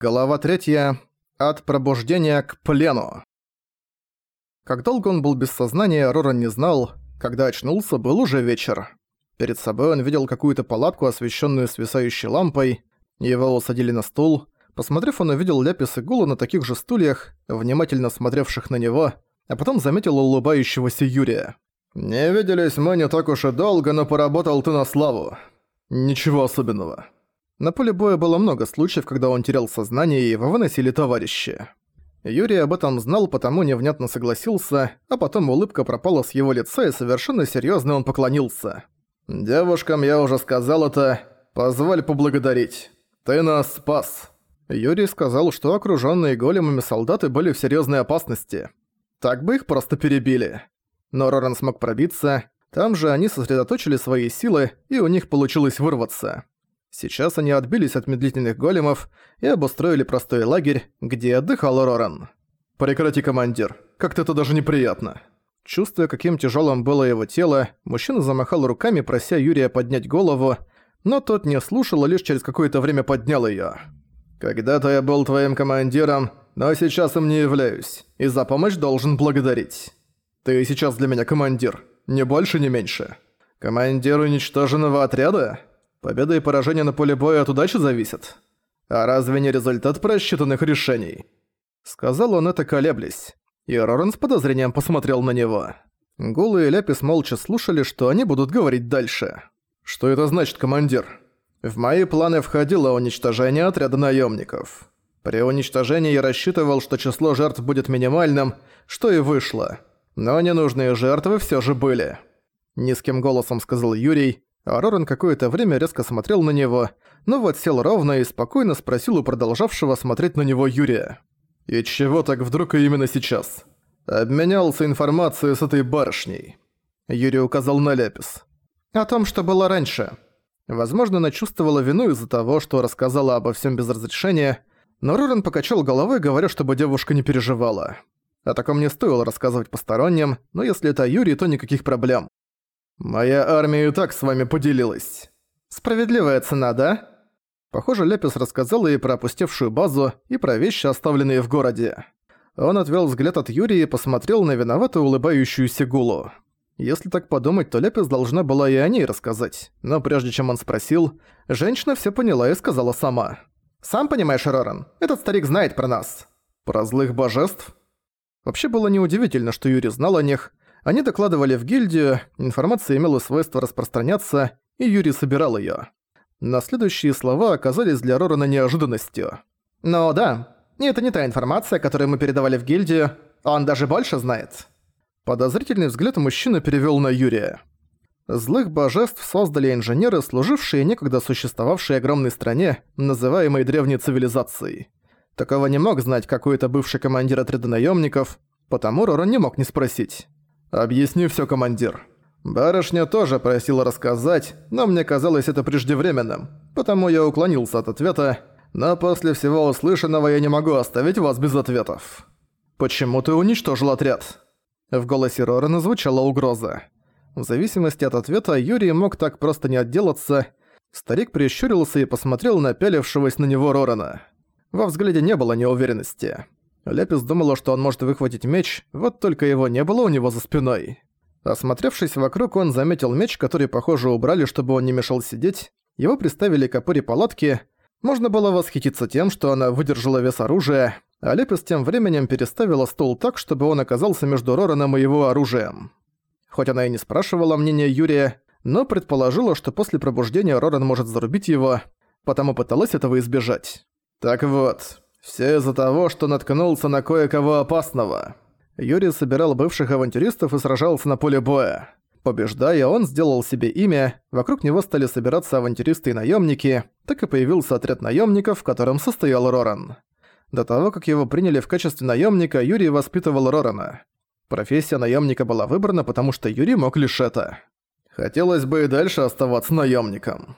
Глава третья. От пробуждения к плену. Как долго он был без сознания, Роран не знал. Когда очнулся, был уже вечер. Перед собой он видел какую-то палатку, освещенную свисающей лампой. Его усадили на стул. Посмотрев, он увидел Ляпис и Гула на таких же стульях, внимательно смотревших на него, а потом заметил улыбающегося Юрия. «Не виделись мы не так уж и долго, но поработал ты на славу. Ничего особенного». На поле боя было много случаев, когда он терял сознание и его выносили товарищи. Юрий об этом знал, потому невнятно согласился, а потом улыбка пропала с его лица и совершенно серьёзно он поклонился. «Девушкам я уже сказал это. Позволь поблагодарить. Ты нас спас». Юрий сказал, что окружённые големами солдаты были в серьёзной опасности. Так бы их просто перебили. Но Роран смог пробиться, там же они сосредоточили свои силы, и у них получилось вырваться. Сейчас они отбились от медлительных големов и обустроили простой лагерь, где отдыхал Роран. «Прекрати, командир. Как-то это даже неприятно». Чувствуя, каким тяжелым было его тело, мужчина замахал руками, прося Юрия поднять голову, но тот не слушал и лишь через какое-то время поднял её. «Когда-то я был твоим командиром, но сейчас им не являюсь, и за помощь должен благодарить. Ты сейчас для меня командир, ни больше, ни меньше. Командир уничтоженного отряда?» Победа и поражение на поле боя от удачи зависят. А разве не результат просчитанных решений? Сказал он это колеблясь. И Роран с подозрением посмотрел на него. Гулы и Ляпис молча слушали, что они будут говорить дальше. «Что это значит, командир?» В мои планы входило уничтожение отряда наемников. При уничтожении я рассчитывал, что число жертв будет минимальным, что и вышло. Но ненужные жертвы все же были. Низким голосом сказал Юрий, а какое-то время резко смотрел на него, но вот сел ровно и спокойно спросил у продолжавшего смотреть на него Юрия. «И чего так вдруг и именно сейчас?» «Обменялся информацией с этой барышней». Юрий указал на Ляпис. «О том, что было раньше». Возможно, она чувствовала вину из-за того, что рассказала обо всем без разрешения, но Роран покачал головой, говоря, чтобы девушка не переживала. О таком не стоило рассказывать посторонним, но если это Юрий, то никаких проблем. «Моя армия и так с вами поделилась». «Справедливая цена, да?» Похоже, Лепис рассказал ей про опустевшую базу и про вещи, оставленные в городе. Он отвел взгляд от Юрия и посмотрел на виновато улыбающуюся Гулу. Если так подумать, то Лепис должна была и о ней рассказать. Но прежде чем он спросил, женщина все поняла и сказала сама. «Сам понимаешь, Роран, этот старик знает про нас». «Про злых божеств?» Вообще было неудивительно, что Юрий знал о них, они докладывали в гильдию, информация имела свойство распространяться, и Юрий собирал её. На следующие слова оказались для Рорана неожиданностью. «Ну да, это не та информация, которую мы передавали в гильдию, он даже больше знает». Подозрительный взгляд мужчины перевёл на Юрия. Злых божеств создали инженеры, служившие некогда существовавшей огромной стране, называемой древней цивилизацией. Такого не мог знать какой-то бывший командир отряда наемников, потому Роран не мог не спросить. «Объясни всё, командир». Барышня тоже просила рассказать, но мне казалось это преждевременным, потому я уклонился от ответа, но после всего услышанного я не могу оставить вас без ответов. «Почему ты уничтожил отряд?» В голосе Рорана звучала угроза. В зависимости от ответа Юрий мог так просто не отделаться. Старик прищурился и посмотрел на пялившегося на него Рорана. Во взгляде не было неуверенности. Лепис думала, что он может выхватить меч, вот только его не было у него за спиной. Осмотревшись вокруг, он заметил меч, который, похоже, убрали, чтобы он не мешал сидеть. Его приставили к опоре палатки. Можно было восхититься тем, что она выдержала вес оружия, а Лепис тем временем переставила стол так, чтобы он оказался между Рораном и его оружием. Хоть она и не спрашивала мнения Юрия, но предположила, что после пробуждения Роран может зарубить его, потому пыталась этого избежать. «Так вот, все из-за того, что наткнулся на кое-кого опасного. Юрий собирал бывших авантюристов и сражался на поле боя. Побеждая, он сделал себе имя, вокруг него стали собираться авантюристы и наемники, так и появился отряд наемников, в котором состоял Роран. До того, как его приняли в качестве наемника, Юрий воспитывал Рорана. Профессия наемника была выбрана, потому что Юрий мог лишь это. Хотелось бы и дальше оставаться наемником.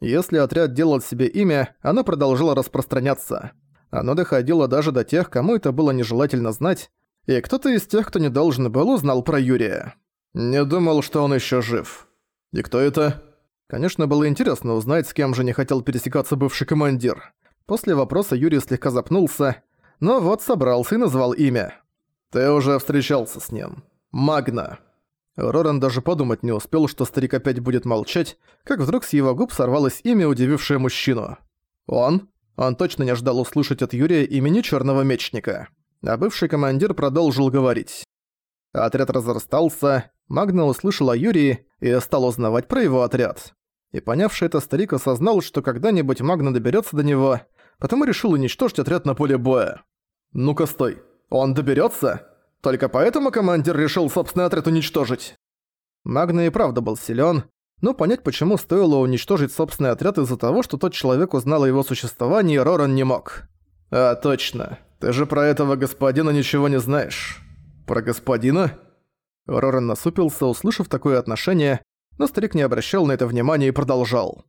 Если отряд делал себе имя, оно продолжило распространяться – оно доходило даже до тех, кому это было нежелательно знать, и кто-то из тех, кто не должен был, узнал про Юрия. Не думал, что он еще жив. И кто это? Конечно, было интересно узнать, с кем же не хотел пересекаться бывший командир. После вопроса Юрий слегка запнулся, но вот собрался и назвал имя. «Ты уже встречался с ним. Магна». Роран даже подумать не успел, что старик опять будет молчать, как вдруг с его губ сорвалось имя, удивившее мужчину. «Он?» Он точно не ждал услышать от Юрия имени Черного Мечника. А бывший командир продолжил говорить. Отряд разрастался, Магна услышал о Юрии и стал узнавать про его отряд. И понявший это старик осознал, что когда-нибудь Магна доберется до него, потому решил уничтожить отряд на поле боя. «Ну-ка стой, он доберется? Только поэтому командир решил собственный отряд уничтожить?» Магна и правда был силен, но понять, почему стоило уничтожить собственный отряд из-за того, что тот человек узнал о его существовании, Роран не мог. «А, точно. Ты же про этого господина ничего не знаешь». «Про господина?» Роран насупился, услышав такое отношение, но старик не обращал на это внимания и продолжал.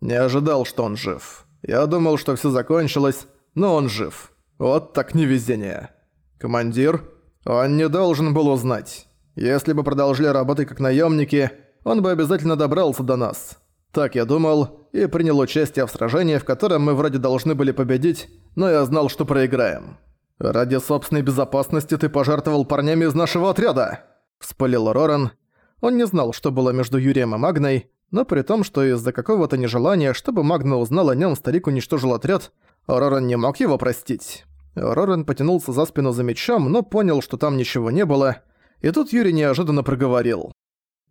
«Не ожидал, что он жив. Я думал, что все закончилось, но он жив. Вот так невезение. Командир, он не должен был узнать. Если бы продолжили работать как наемники, он бы обязательно добрался до нас. Так я думал и принял участие в сражении, в котором мы вроде должны были победить, но я знал, что проиграем. Ради собственной безопасности ты пожертвовал парнями из нашего отряда!» Вспылил Роран. Он не знал, что было между Юрием и Магной, но при том, что из-за какого-то нежелания, чтобы Магна узнал о нем, старик уничтожил отряд, Роран не мог его простить. Роран потянулся за спину за мечом, но понял, что там ничего не было, и тут Юрий неожиданно проговорил.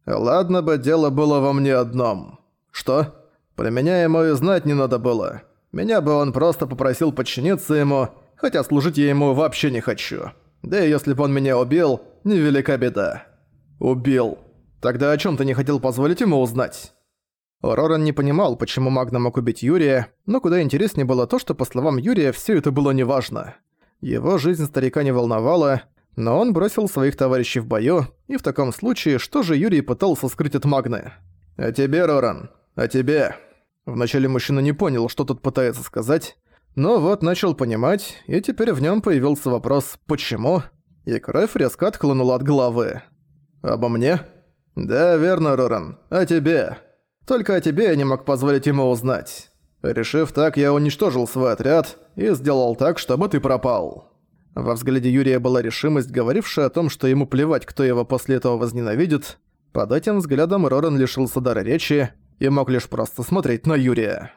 «Ладно бы дело было во мне одном. Что? Про меня ему и знать не надо было. Меня бы он просто попросил подчиниться ему, хотя служить я ему вообще не хочу. Да и если бы он меня убил, невелика беда». «Убил. Тогда о чем ты не хотел позволить ему узнать?» Роран не понимал, почему Магна мог убить Юрия, но куда интереснее было то, что, по словам Юрия, все это было неважно. Его жизнь старика не волновала, но он бросил своих товарищей в бою, и в таком случае, что же Юрий пытался скрыть от Магны? «А тебе, Роран? А тебе?» Вначале мужчина не понял, что тут пытается сказать, но вот начал понимать, и теперь в нем появился вопрос «почему?» и кровь резко отхлынула от головы. «Обо мне?» «Да, верно, Роран. О тебе. Только о тебе я не мог позволить ему узнать. Решив так, я уничтожил свой отряд и сделал так, чтобы ты пропал». Во взгляде Юрия была решимость, говорившая о том, что ему плевать, кто его после этого возненавидит. Под этим взглядом Роран лишился дара речи и мог лишь просто смотреть на Юрия.